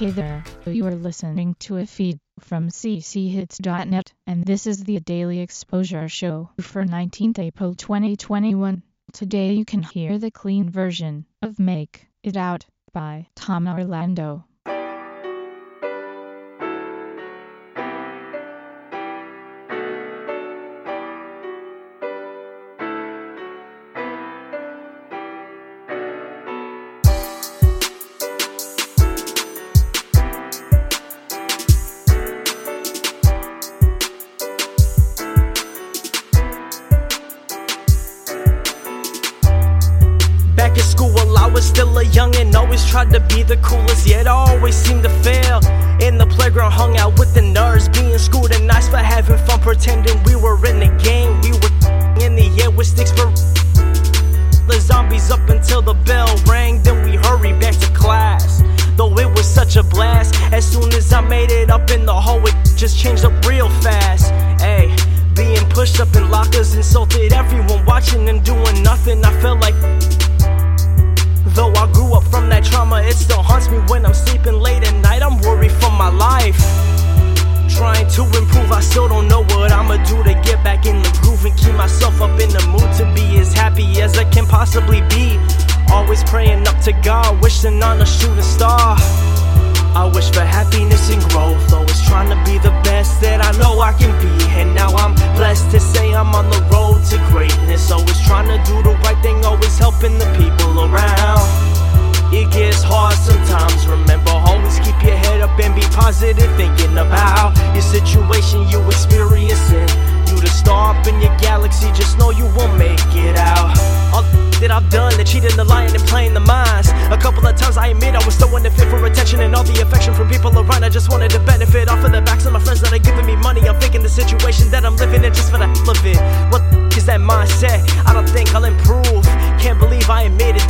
Hey there, you are listening to a feed from cchits.net, and this is the Daily Exposure Show for 19th April 2021. Today you can hear the clean version of Make It Out by Tom Orlando. And always tried to be the coolest, yet always seemed to fail. In the playground, hung out with the nerds, being schooled and nice for having fun, pretending we were in the game. We were in the air with sticks for the zombies up until the bell rang. Then we hurried back to class. Though it was such a blast, as soon as I made it up in the hall, it just changed up real fast. Hey, being pushed up in lockers insulted everyone watching and doing nothing. I felt like Though I grew up from that trauma, it still haunts me when I'm sleeping late at night. I'm worried for my life. Trying to improve, I still don't know what I'ma do to get back in the groove and keep myself up in the mood to be as happy as I can possibly be. Always praying up to God, wishing on a shooting star. I wish for happiness and growth, always trying to be the best that I know I can be. And now I'm blessed to say I'm on the road to greatness. Always trying to do the gets hard sometimes, remember, always keep your head up and be positive, thinking about your situation you experiencing. You the star up in your galaxy, just know you won't make it out. All that I've done, the cheating, the lying, and playing the minds. A couple of times I admit I was still in the fit for attention and all the affection from people around. I just wanted to benefit off of the backs of my friends that are giving me money. I'm faking the situation that I'm living in just for the hell of it. What is that mindset? I don't think I'll improve. Can't believe I admitted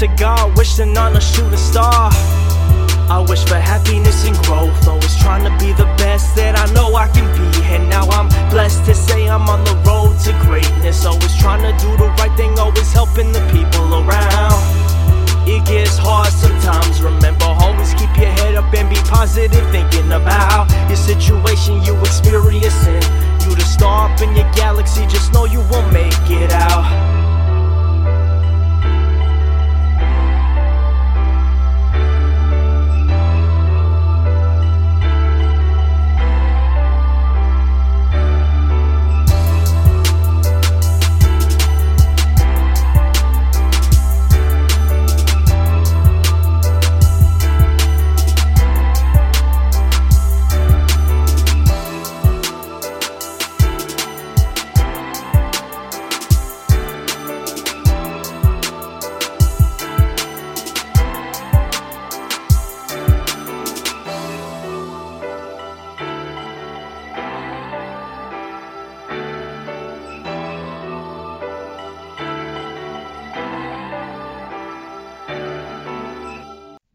to God, wishing on a shooting star. I wish for happiness and growth, always trying to be the best that I know I can be. And now I'm blessed to say I'm on the road to greatness. Always trying to do the right thing, always helping the people around. It gets hard sometimes, remember, always keep your head up and be positive, thinking about your situation you experiencing. You the star up in your galaxy, just know you won't make it out.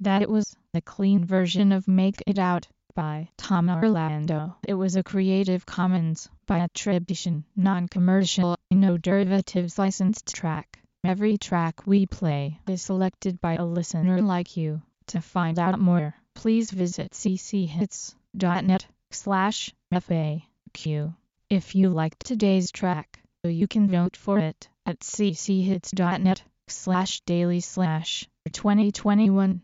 That it was the clean version of Make It Out by Tom Orlando. It was a Creative Commons by attribution, non-commercial, no derivatives licensed track. Every track we play is selected by a listener like you. To find out more, please visit cchits.net slash FAQ. If you liked today's track, you can vote for it at cchits.net slash daily slash 2021